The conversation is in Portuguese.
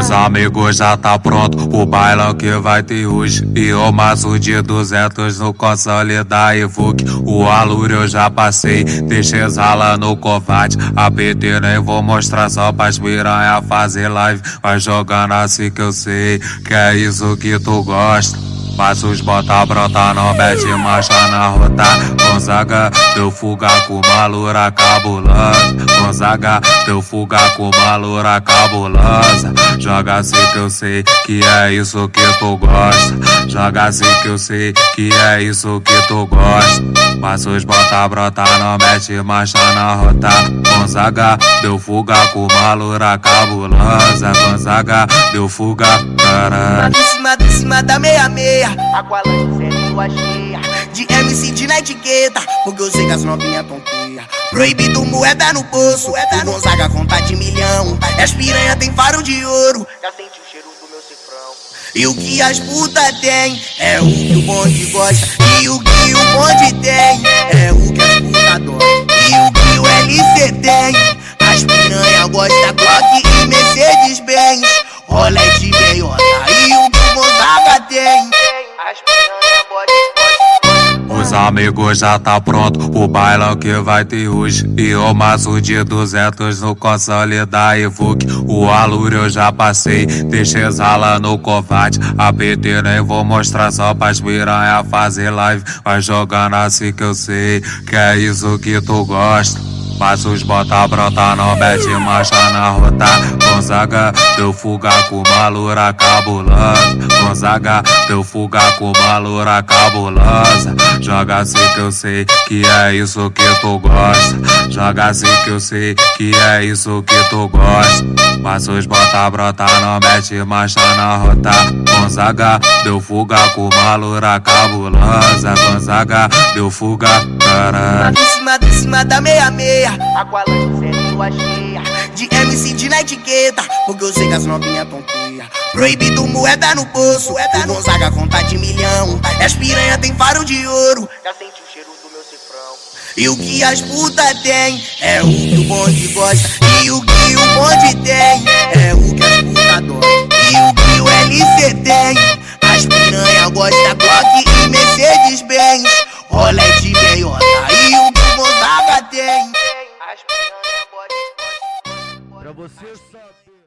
Os amigos já tá pronto, o bailão que vai ter hoje. E o maço de 200 no console da Evoque. O aluro eu já passei, deixei exala no covarde. A PT nem vou mostrar só pra piranha fazer live. Vai jogando assim que eu sei, que é isso que tu gosta. Mas os bota brota, não mete marcha na rota. Gonzaga, deu fuga com malura cabulosa. Gonzaga, deu fuga com malura cabulosa. Joga assim que eu sei que é isso que tu gosta. Joga assim que eu sei que é isso que tu gosta. Mas os bota brota, não mete marcha na rota. Gonzaga, deu fuga com malura cabulosa. Gonzaga, deu fuga, caralho. Em cima, em cima da meia-meia. Aqualante sempre lua cheia. De MC de na etiqueta. Porque eu sei que as novinhas tonteia. Proibido moeda no bolso. O Gonzaga conta de milhão. As piranha tem faro de ouro. Já senti o cheiro do meu cifrão. E o que as putas tem é o que o bonde gosta. E o que amigos já tá pronto, o bailão que vai ter hoje. E o maço de 200 no console da Evoque. O aluro eu já passei, deixei exala no covarde. A PT nem vou mostrar só pra piranha fazer live. Vai jogando assim que eu sei, que é isso que tu gosta. Mas os bota brota, não mete marcha na rota. Gonzaga, deu fuga com malura cabulosa. Gonzaga, deu fuga com malura cabulosa. Joga assim que eu sei que é isso que tu gosta. Joga assim que eu sei que é isso que tu gosta. Mas os bota brota, não mete marcha na rota. Gonzaga, deu fuga com malura cabulosa. Gonzaga, deu fuga, caralho. Da meia-meia. Aqualante sempre lua cheia. De MC de na etiqueta. Porque eu sei que as novinhas tonteia. Proibido moeda no bolso. O Gonzaga conta de milhão. As piranha tem faro de ouro. Já senti o cheiro do meu cifrão. E o que as putas tem é o que o bonde gosta. E o que o bonde tem é o Você sabe.